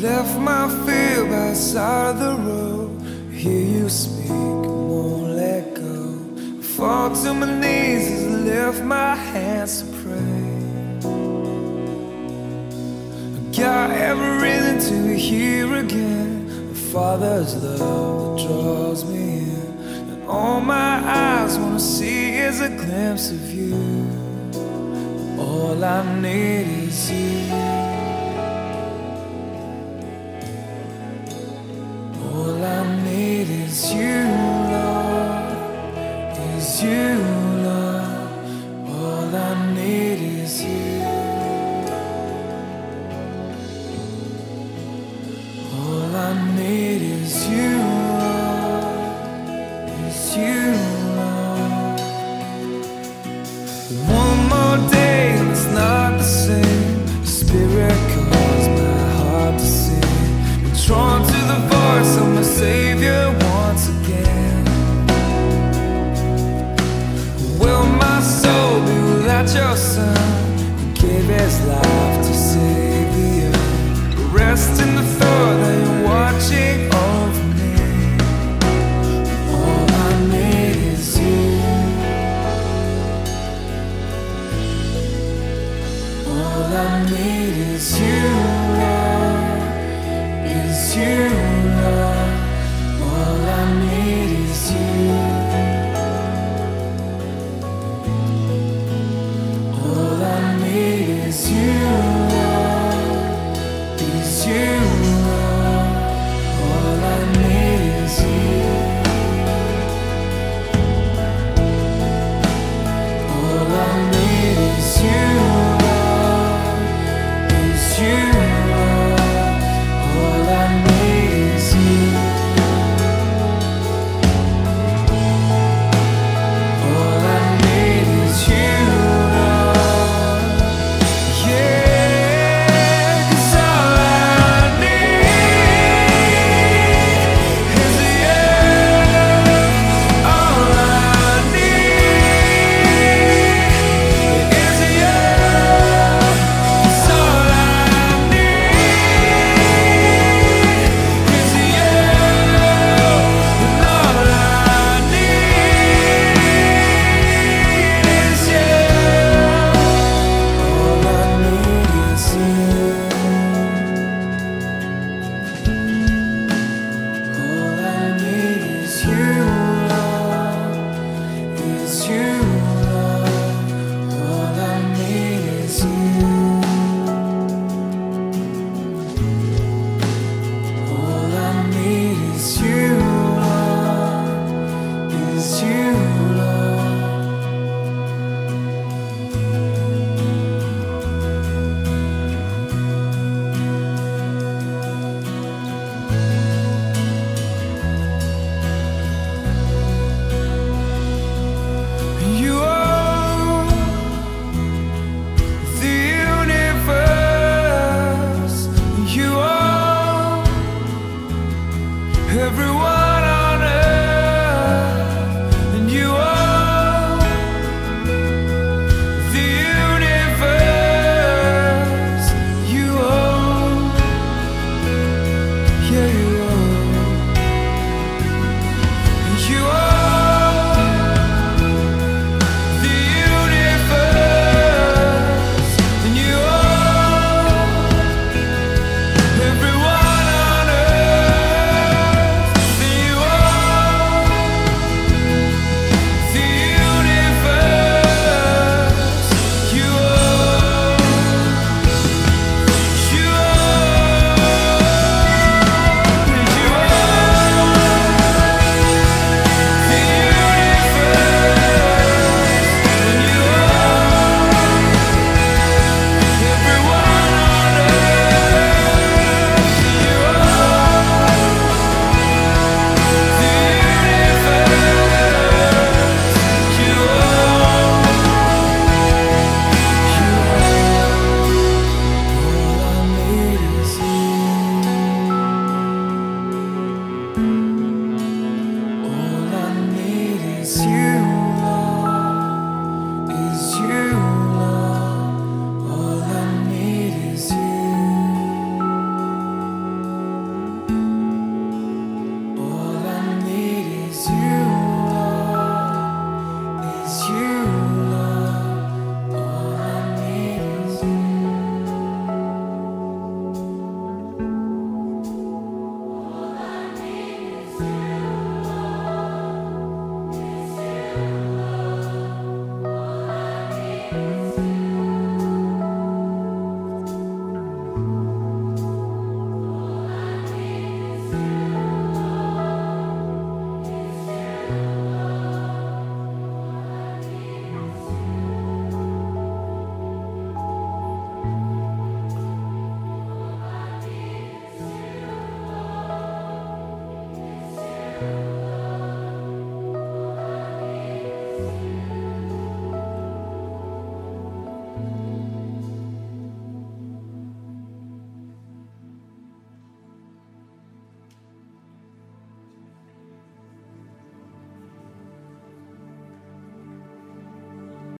left my fear by the side of the road. Hear you speak, won't let go. Fall to my knees as I lift my hands to pray. Got every reason to hear again. The Father's love that draws me in, and all my eyes wanna see is a glimpse of you. All I need is you. Is you, Lord. Is you, Lord. All I need is you. All I need is you, Lord. Is you, Lord. One more day it's not the same. Spirit calls my heart to sing. Drawn to the voice of my Savior you. everyone